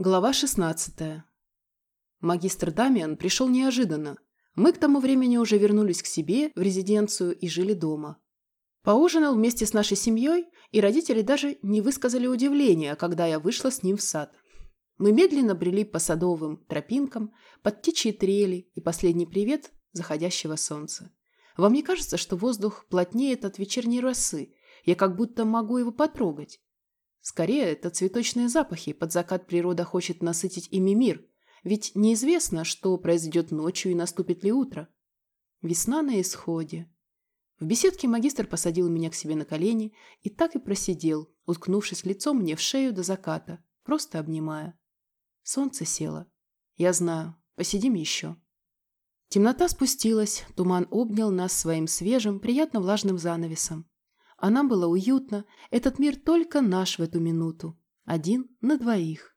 Глава 16. Магистр Дамиан пришел неожиданно. Мы к тому времени уже вернулись к себе в резиденцию и жили дома. Поужинал вместе с нашей семьей, и родители даже не высказали удивления, когда я вышла с ним в сад. Мы медленно брели по садовым тропинкам, под птичьи трели и последний привет заходящего солнца. Вам не кажется, что воздух плотнеет от вечерней росы? Я как будто могу его потрогать. Скорее, это цветочные запахи, под закат природа хочет насытить ими мир, ведь неизвестно, что произойдет ночью и наступит ли утро. Весна на исходе. В беседке магистр посадил меня к себе на колени и так и просидел, уткнувшись лицом мне в шею до заката, просто обнимая. Солнце село. Я знаю, посидим еще. Темнота спустилась, туман обнял нас своим свежим, приятно влажным занавесом. А нам было уютно. Этот мир только наш в эту минуту. Один на двоих.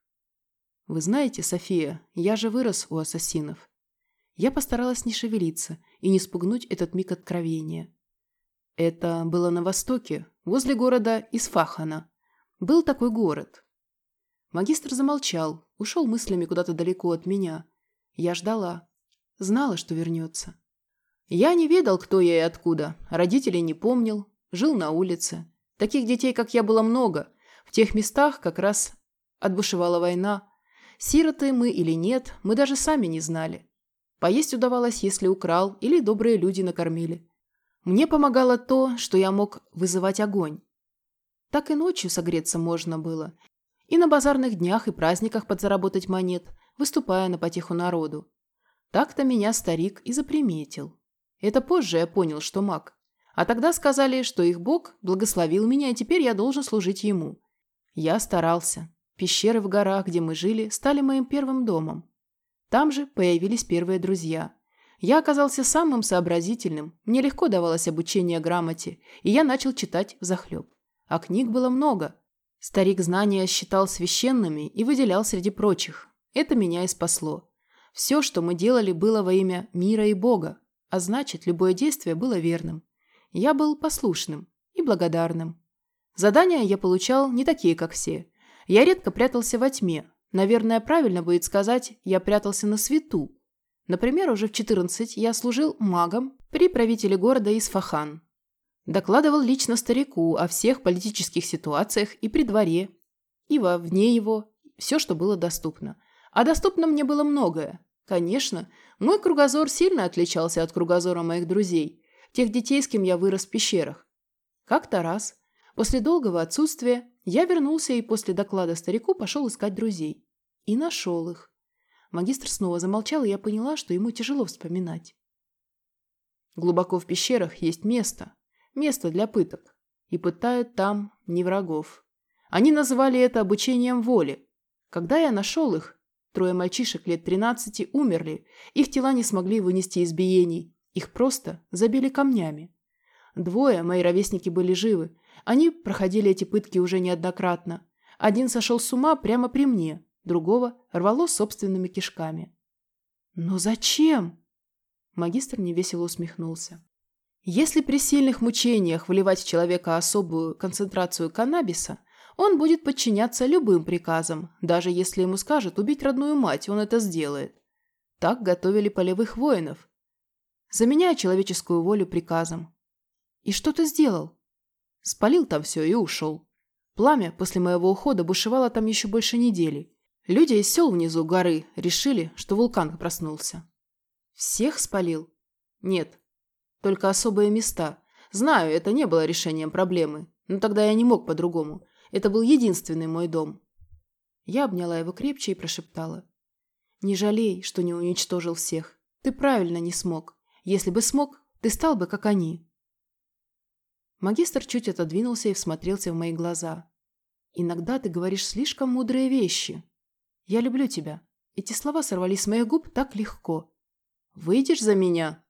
Вы знаете, София, я же вырос у ассасинов. Я постаралась не шевелиться и не спугнуть этот миг откровения. Это было на востоке, возле города Исфахана. Был такой город. Магистр замолчал, ушел мыслями куда-то далеко от меня. Я ждала. Знала, что вернется. Я не ведал, кто я и откуда. Родителей не помнил, Жил на улице. Таких детей, как я, было много. В тех местах как раз отбушевала война. Сироты мы или нет, мы даже сами не знали. Поесть удавалось, если украл, или добрые люди накормили. Мне помогало то, что я мог вызывать огонь. Так и ночью согреться можно было. И на базарных днях и праздниках подзаработать монет, выступая на потеху народу. Так-то меня старик и заприметил. Это позже я понял, что маг. А тогда сказали, что их бог благословил меня, и теперь я должен служить ему. Я старался. Пещеры в горах, где мы жили, стали моим первым домом. Там же появились первые друзья. Я оказался самым сообразительным, мне легко давалось обучение грамоте, и я начал читать взахлеб. А книг было много. Старик знания считал священными и выделял среди прочих. Это меня и спасло. Все, что мы делали, было во имя мира и Бога, а значит, любое действие было верным. Я был послушным и благодарным. Задания я получал не такие, как все. Я редко прятался во тьме. Наверное, правильно будет сказать, я прятался на свету. Например, уже в 14 я служил магом при правителе города Исфахан. Докладывал лично старику о всех политических ситуациях и при дворе, и во вне его, все, что было доступно. А доступно мне было многое. Конечно, мой кругозор сильно отличался от кругозора моих друзей тех детей, с кем я вырос в пещерах. Как-то раз, после долгого отсутствия, я вернулся и после доклада старику пошел искать друзей. И нашел их. Магистр снова замолчал, и я поняла, что ему тяжело вспоминать. Глубоко в пещерах есть место. Место для пыток. И пытают там не врагов. Они называли это обучением воли. Когда я нашел их, трое мальчишек лет 13 умерли, их тела не смогли вынести избиений, их просто забили камнями. Двое, мои ровесники, были живы. Они проходили эти пытки уже неоднократно. Один сошел с ума прямо при мне, другого рвало собственными кишками. «Но зачем?» Магистр невесело усмехнулся. «Если при сильных мучениях вливать в человека особую концентрацию каннабиса, он будет подчиняться любым приказам, даже если ему скажут убить родную мать, он это сделает. Так готовили полевых воинов, заменяя человеческую волю приказом. И что ты сделал? Спалил там все и ушел. Пламя после моего ухода бушевало там еще больше недели. Люди из сел внизу горы решили, что вулкан проснулся. Всех спалил? Нет. Только особые места. Знаю, это не было решением проблемы. Но тогда я не мог по-другому. Это был единственный мой дом. Я обняла его крепче и прошептала. «Не жалей, что не уничтожил всех. Ты правильно не смог. Если бы смог, ты стал бы, как они». Магистр чуть отодвинулся и всмотрелся в мои глаза. «Иногда ты говоришь слишком мудрые вещи. Я люблю тебя». Эти слова сорвались с моих губ так легко. «Выйдешь за меня?»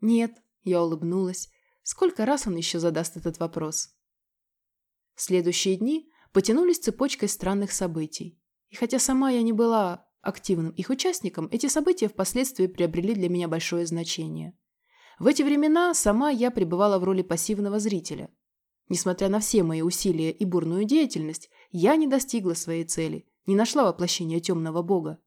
«Нет», — я улыбнулась. Сколько раз он еще задаст этот вопрос? Следующие дни потянулись цепочкой странных событий. И хотя сама я не была активным их участником, эти события впоследствии приобрели для меня большое значение. В эти времена сама я пребывала в роли пассивного зрителя. Несмотря на все мои усилия и бурную деятельность, я не достигла своей цели. не нашла воплощения темного бога.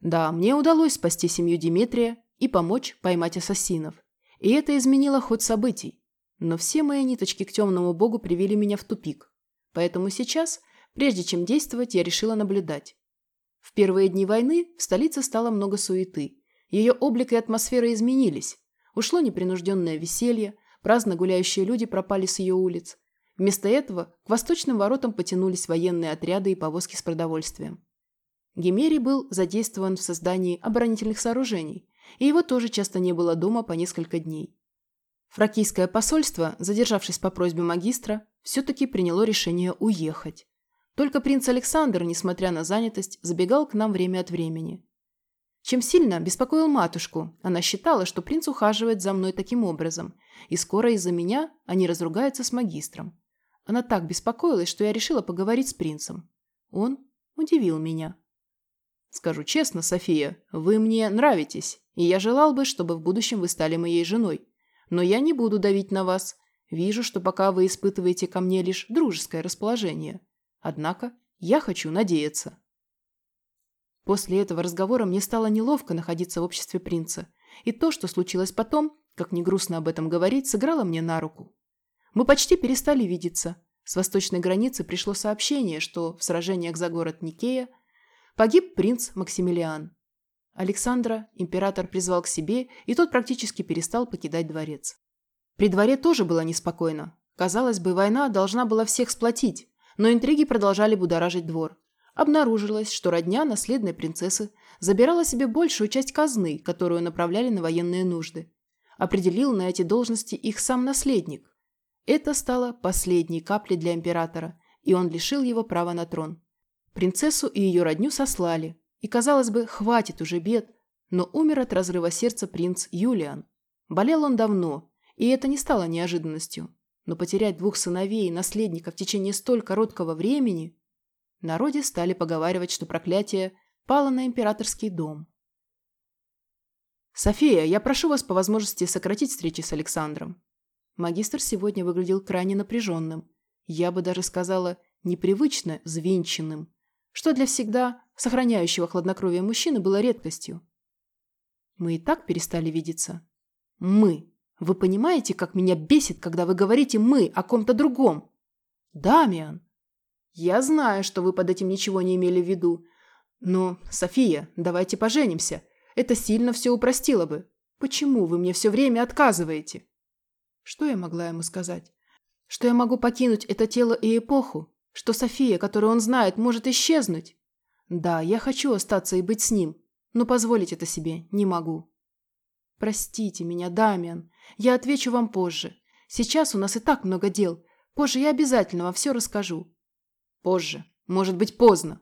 Да, мне удалось спасти семью Димитрия и помочь поймать ассасинов. И это изменило ход событий. Но все мои ниточки к темному богу привели меня в тупик. Поэтому сейчас, прежде чем действовать, я решила наблюдать. В первые дни войны в столице стало много суеты. Ее облик и атмосфера изменились. Ушло непринужденное веселье, праздно гуляющие люди пропали с ее улиц. Вместо этого к восточным воротам потянулись военные отряды и повозки с продовольствием. Гемерий был задействован в создании оборонительных сооружений, и его тоже часто не было дома по несколько дней. Фракийское посольство, задержавшись по просьбе магистра, все-таки приняло решение уехать. Только принц Александр, несмотря на занятость, забегал к нам время от времени. Чем сильно беспокоил матушку, она считала, что принц ухаживает за мной таким образом, и скоро из-за меня они разругаются с магистром. Она так беспокоилась, что я решила поговорить с принцем. Он удивил меня. «Скажу честно, София, вы мне нравитесь, и я желал бы, чтобы в будущем вы стали моей женой. Но я не буду давить на вас. Вижу, что пока вы испытываете ко мне лишь дружеское расположение. Однако я хочу надеяться». После этого разговора мне стало неловко находиться в обществе принца, и то, что случилось потом, как не грустно об этом говорить, сыграло мне на руку. Мы почти перестали видеться. С восточной границы пришло сообщение, что в сражениях за город Никея погиб принц Максимилиан. Александра император призвал к себе, и тот практически перестал покидать дворец. При дворе тоже было неспокойно. Казалось бы, война должна была всех сплотить, но интриги продолжали будоражить двор. Обнаружилось, что родня наследной принцессы забирала себе большую часть казны, которую направляли на военные нужды. Определил на эти должности их сам наследник. Это стало последней каплей для императора, и он лишил его права на трон. Принцессу и ее родню сослали, и, казалось бы, хватит уже бед, но умер от разрыва сердца принц Юлиан. Болел он давно, и это не стало неожиданностью. Но потерять двух сыновей и наследника в течение столь короткого времени... Народе стали поговаривать, что проклятие пало на императорский дом. «София, я прошу вас по возможности сократить встречи с Александром. Магистр сегодня выглядел крайне напряженным. Я бы даже сказала, непривычно взвинченным, что для всегда сохраняющего хладнокровие мужчины было редкостью. Мы и так перестали видеться. Мы. Вы понимаете, как меня бесит, когда вы говорите «мы» о ком-то другом? Дамиан. Я знаю, что вы под этим ничего не имели в виду. Но, София, давайте поженимся. Это сильно все упростило бы. Почему вы мне все время отказываете? Что я могла ему сказать? Что я могу покинуть это тело и эпоху? Что София, которую он знает, может исчезнуть? Да, я хочу остаться и быть с ним, но позволить это себе не могу. Простите меня, Дамиан. Я отвечу вам позже. Сейчас у нас и так много дел. Позже я обязательно вам все расскажу. Позже. Может быть, поздно.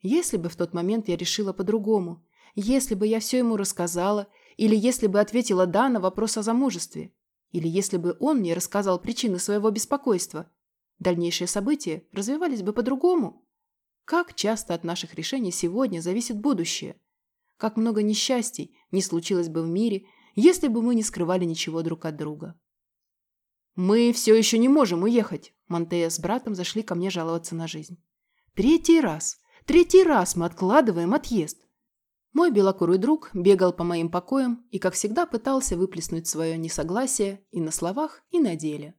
Если бы в тот момент я решила по-другому, если бы я все ему рассказала или если бы ответила «да» на вопрос о замужестве. Или если бы он мне рассказал причины своего беспокойства. Дальнейшие события развивались бы по-другому. Как часто от наших решений сегодня зависит будущее. Как много несчастий не случилось бы в мире, если бы мы не скрывали ничего друг от друга. «Мы все еще не можем уехать», – Монтея с братом зашли ко мне жаловаться на жизнь. «Третий раз! Третий раз мы откладываем отъезд. Мой белокурый друг бегал по моим покоям и, как всегда, пытался выплеснуть свое несогласие и на словах, и на деле.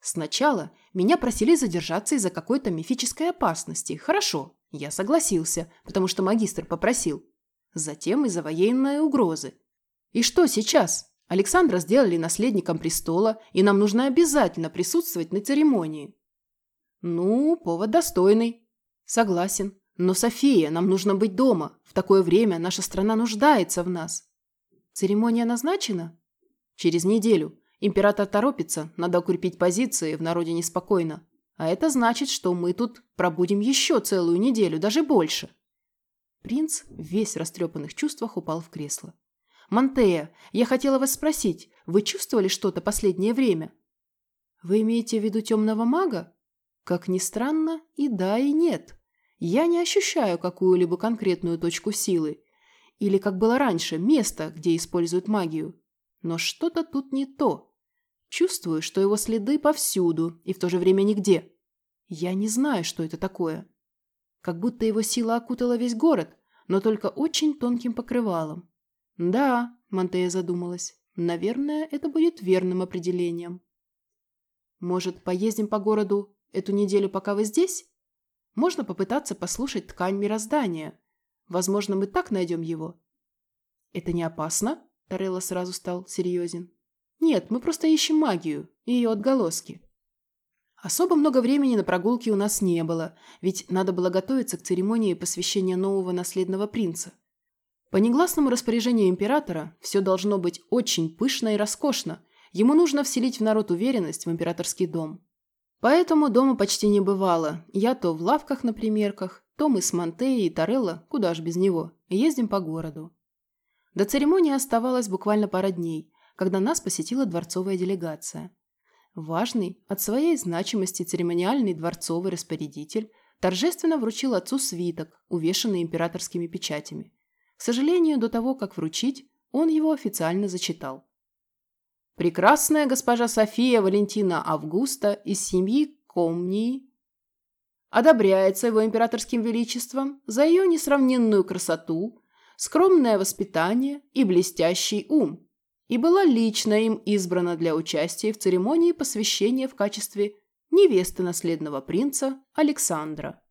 Сначала меня просили задержаться из-за какой-то мифической опасности. Хорошо, я согласился, потому что магистр попросил. Затем из-за военной угрозы. И что сейчас? Александра сделали наследником престола, и нам нужно обязательно присутствовать на церемонии. Ну, повод достойный. Согласен. Но, София, нам нужно быть дома. В такое время наша страна нуждается в нас. Церемония назначена? Через неделю. Император торопится, надо укрепить позиции, в народе неспокойно. А это значит, что мы тут пробудем еще целую неделю, даже больше. Принц, весь в растрепанных чувствах, упал в кресло. «Монтея, я хотела вас спросить, вы чувствовали что-то последнее время?» «Вы имеете в виду темного мага?» «Как ни странно, и да, и нет. Я не ощущаю какую-либо конкретную точку силы. Или, как было раньше, место, где используют магию. Но что-то тут не то. Чувствую, что его следы повсюду и в то же время нигде. Я не знаю, что это такое. как будто его сила окутала весь город, но только очень тонким покрывалом. «Да», — Монтея задумалась, — «наверное, это будет верным определением». «Может, поездим по городу эту неделю, пока вы здесь? Можно попытаться послушать ткань мироздания. Возможно, мы так найдем его». «Это не опасно?» — Торелло сразу стал серьезен. «Нет, мы просто ищем магию и ее отголоски». Особо много времени на прогулки у нас не было, ведь надо было готовиться к церемонии посвящения нового наследного принца. По негласному распоряжению императора все должно быть очень пышно и роскошно. Ему нужно вселить в народ уверенность в императорский дом. Поэтому дома почти не бывало. Я то в лавках на примерках, то мы с Монтеей и Торелло, куда ж без него, ездим по городу. До церемонии оставалось буквально пара дней, когда нас посетила дворцовая делегация. Важный, от своей значимости церемониальный дворцовый распорядитель торжественно вручил отцу свиток, увешанный императорскими печатями. К сожалению, до того, как вручить, он его официально зачитал. «Прекрасная госпожа София Валентина Августа из семьи Комнии одобряется его императорским величеством за ее несравненную красоту, скромное воспитание и блестящий ум, и была лично им избрана для участия в церемонии посвящения в качестве невесты наследного принца Александра.